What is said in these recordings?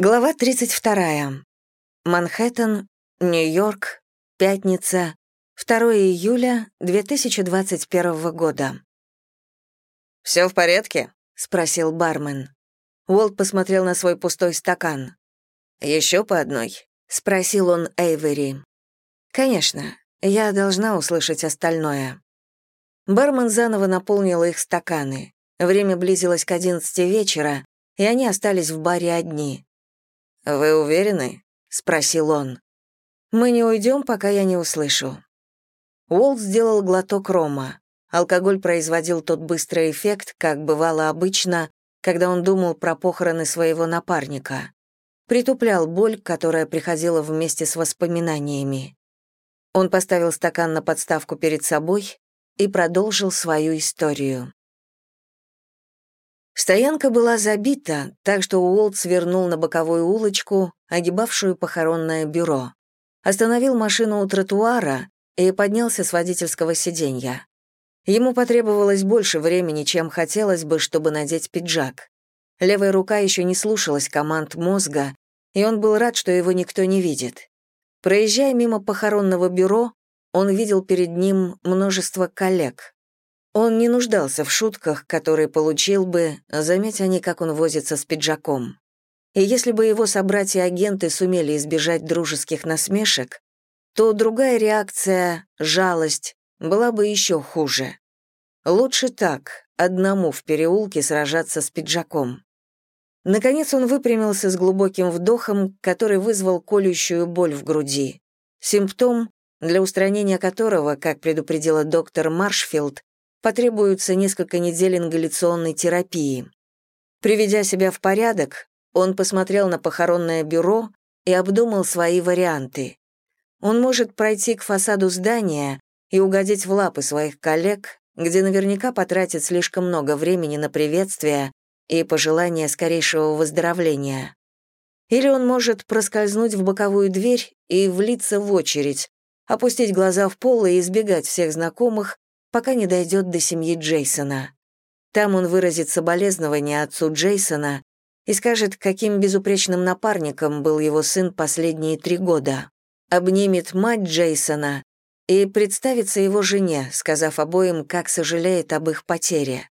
Глава 32. Манхэттен, Нью-Йорк, пятница, 2 июля 2021 года. «Все в порядке?» — спросил бармен. Уолт посмотрел на свой пустой стакан. Еще по одной?» — спросил он Эйвери. «Конечно, я должна услышать остальное». Бармен заново наполнил их стаканы. Время близилось к одиннадцати вечера, и они остались в баре одни — «Вы уверены?» — спросил он. «Мы не уйдем, пока я не услышу». Уолт сделал глоток рома. Алкоголь производил тот быстрый эффект, как бывало обычно, когда он думал про похороны своего напарника. Притуплял боль, которая приходила вместе с воспоминаниями. Он поставил стакан на подставку перед собой и продолжил свою историю. Стоянка была забита, так что Уолт свернул на боковую улочку, огибавшую похоронное бюро. Остановил машину у тротуара и поднялся с водительского сиденья. Ему потребовалось больше времени, чем хотелось бы, чтобы надеть пиджак. Левая рука еще не слушалась команд мозга, и он был рад, что его никто не видит. Проезжая мимо похоронного бюро, он видел перед ним множество коллег. Он не нуждался в шутках, которые получил бы, заметь они, как он возится с пиджаком. И если бы его собратья-агенты сумели избежать дружеских насмешек, то другая реакция, жалость, была бы еще хуже. Лучше так, одному в переулке сражаться с пиджаком. Наконец он выпрямился с глубоким вдохом, который вызвал колющую боль в груди. Симптом, для устранения которого, как предупредила доктор Маршфилд, потребуется несколько недель ингаляционной терапии. Приведя себя в порядок, он посмотрел на похоронное бюро и обдумал свои варианты. Он может пройти к фасаду здания и угодить в лапы своих коллег, где наверняка потратит слишком много времени на приветствия и пожелания скорейшего выздоровления. Или он может проскользнуть в боковую дверь и влиться в очередь, опустить глаза в пол и избегать всех знакомых, пока не дойдет до семьи Джейсона. Там он выразит соболезнования отцу Джейсона и скажет, каким безупречным напарником был его сын последние три года. Обнимет мать Джейсона и представится его жене, сказав обоим, как сожалеет об их потере.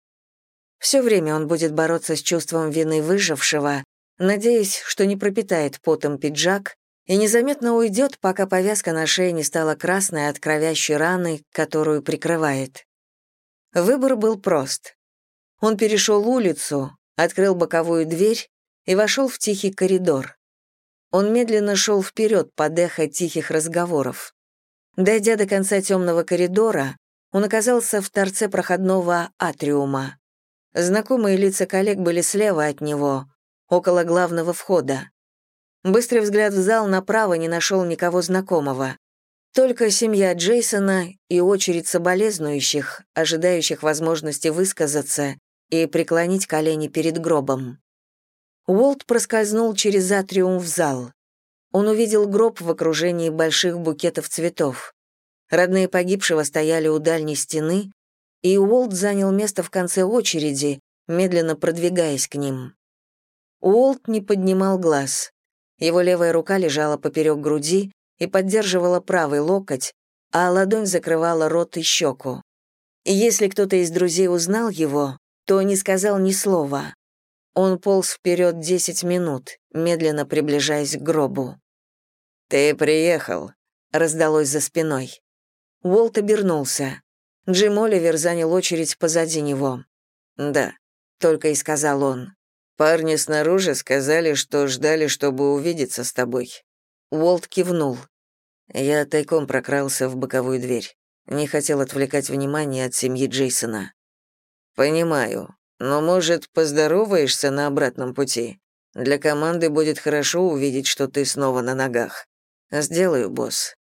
Все время он будет бороться с чувством вины выжившего, надеясь, что не пропитает потом пиджак и незаметно уйдет, пока повязка на шее не стала красной от кровящей раны, которую прикрывает. Выбор был прост. Он перешел улицу, открыл боковую дверь и вошел в тихий коридор. Он медленно шел вперед под эхо тихих разговоров. Дойдя до конца темного коридора, он оказался в торце проходного атриума. Знакомые лица коллег были слева от него, около главного входа. Быстрый взгляд в зал направо не нашел никого знакомого. Только семья Джейсона и очередь соболезнующих, ожидающих возможности высказаться и преклонить колени перед гробом. Уолт проскользнул через атриум в зал. Он увидел гроб в окружении больших букетов цветов. Родные погибшего стояли у дальней стены, и Уолт занял место в конце очереди, медленно продвигаясь к ним. Уолт не поднимал глаз. Его левая рука лежала поперек груди и поддерживала правый локоть, а ладонь закрывала рот и щеку. Если кто-то из друзей узнал его, то не сказал ни слова. Он полз вперед десять минут, медленно приближаясь к гробу. «Ты приехал», — раздалось за спиной. Уолт обернулся. Джим Оливер занял очередь позади него. «Да», — только и сказал он. Парни снаружи сказали, что ждали, чтобы увидеться с тобой. Уолт кивнул. Я тайком прокрался в боковую дверь. Не хотел отвлекать внимание от семьи Джейсона. Понимаю. Но, может, поздороваешься на обратном пути? Для команды будет хорошо увидеть, что ты снова на ногах. Сделаю, босс.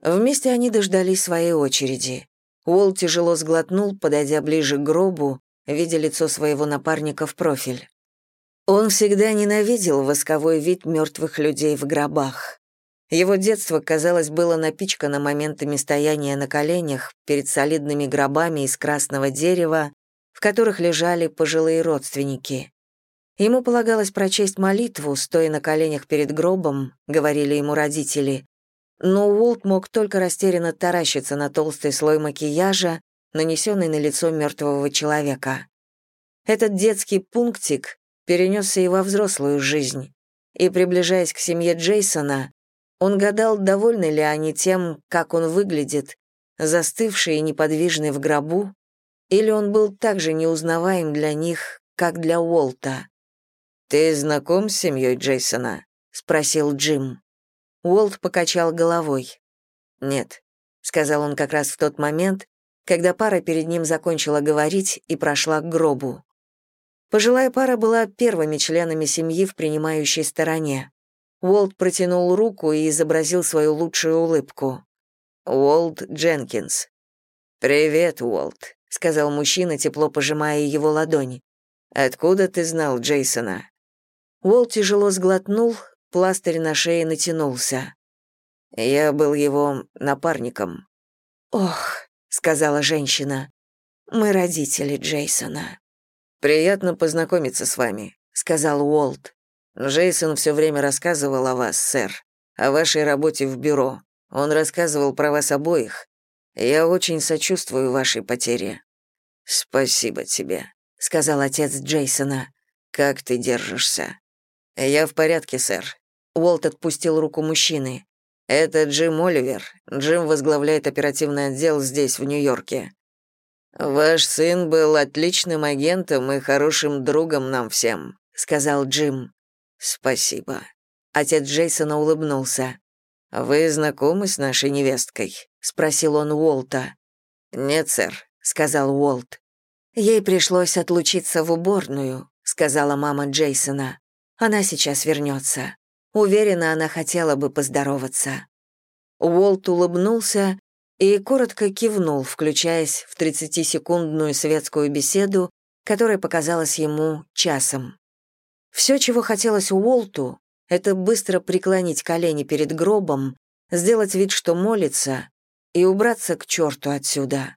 Вместе они дождались своей очереди. Уолт тяжело сглотнул, подойдя ближе к гробу, видя лицо своего напарника в профиль. Он всегда ненавидел восковой вид мертвых людей в гробах. Его детство, казалось, было напичкано моментами стояния на коленях перед солидными гробами из красного дерева, в которых лежали пожилые родственники. Ему полагалось прочесть молитву, стоя на коленях перед гробом, говорили ему родители, но Уолт мог только растерянно таращиться на толстый слой макияжа, нанесенный на лицо мертвого человека. Этот детский пунктик перенесся и во взрослую жизнь, и, приближаясь к семье Джейсона, он гадал, довольны ли они тем, как он выглядит, застывший и неподвижный в гробу, или он был так же неузнаваем для них, как для Уолта. «Ты знаком с семьей Джейсона?» — спросил Джим. Уолт покачал головой. «Нет», — сказал он как раз в тот момент, когда пара перед ним закончила говорить и прошла к гробу. Пожилая пара была первыми членами семьи в принимающей стороне. Уолт протянул руку и изобразил свою лучшую улыбку. «Уолт Дженкинс». «Привет, Уолт», — сказал мужчина, тепло пожимая его ладонь. «Откуда ты знал Джейсона?» Уолт тяжело сглотнул, пластырь на шее натянулся. «Я был его напарником». «Ох», — сказала женщина, — «мы родители Джейсона». «Приятно познакомиться с вами», — сказал Уолт. «Джейсон все время рассказывал о вас, сэр, о вашей работе в бюро. Он рассказывал про вас обоих. Я очень сочувствую вашей потере». «Спасибо тебе», — сказал отец Джейсона. «Как ты держишься?» «Я в порядке, сэр». Уолт отпустил руку мужчины. «Это Джим Оливер. Джим возглавляет оперативный отдел здесь, в Нью-Йорке. «Ваш сын был отличным агентом и хорошим другом нам всем», — сказал Джим. «Спасибо». Отец Джейсона улыбнулся. «Вы знакомы с нашей невесткой?» — спросил он Уолта. «Нет, сэр», — сказал Уолт. «Ей пришлось отлучиться в уборную», — сказала мама Джейсона. «Она сейчас вернется. Уверена, она хотела бы поздороваться». Уолт улыбнулся и коротко кивнул, включаясь в 30-секундную светскую беседу, которая показалась ему часом. Все, чего хотелось Уолту, это быстро преклонить колени перед гробом, сделать вид, что молится, и убраться к черту отсюда.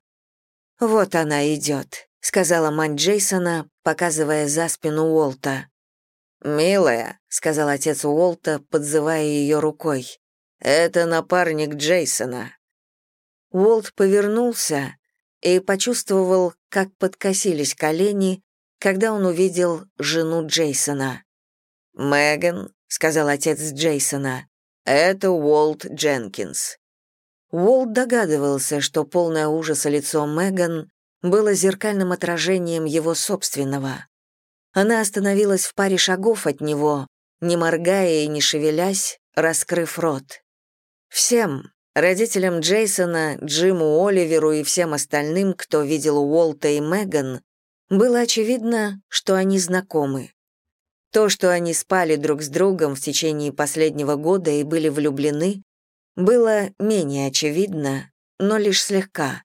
«Вот она идет», — сказала мать Джейсона, показывая за спину Уолта. «Милая», — сказал отец Уолта, подзывая ее рукой, — «это напарник Джейсона. Уолт повернулся и почувствовал, как подкосились колени, когда он увидел жену Джейсона. «Меган», — сказал отец Джейсона, — «это Уолт Дженкинс». Уолт догадывался, что полное ужаса лицо Меган было зеркальным отражением его собственного. Она остановилась в паре шагов от него, не моргая и не шевелясь, раскрыв рот. Всем, Родителям Джейсона, Джиму Оливеру и всем остальным, кто видел Уолта и Меган, было очевидно, что они знакомы. То, что они спали друг с другом в течение последнего года и были влюблены, было менее очевидно, но лишь слегка.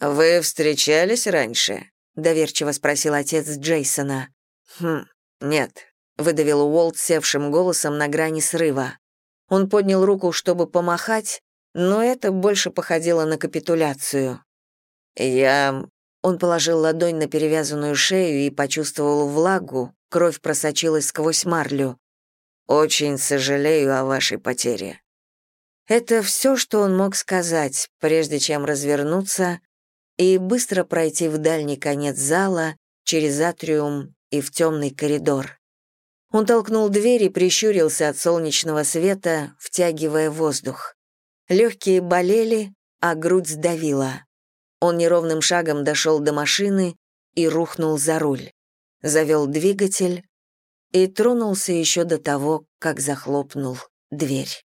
«Вы встречались раньше?» — доверчиво спросил отец Джейсона. «Хм, нет», — выдавил Уолт севшим голосом на грани срыва. Он поднял руку, чтобы помахать, но это больше походило на капитуляцию. Я... Он положил ладонь на перевязанную шею и почувствовал влагу, кровь просочилась сквозь марлю. «Очень сожалею о вашей потере». Это все, что он мог сказать, прежде чем развернуться и быстро пройти в дальний конец зала, через атриум и в темный коридор. Он толкнул дверь и прищурился от солнечного света, втягивая воздух. Легкие болели, а грудь сдавила. Он неровным шагом дошел до машины и рухнул за руль. Завел двигатель и тронулся еще до того, как захлопнул дверь.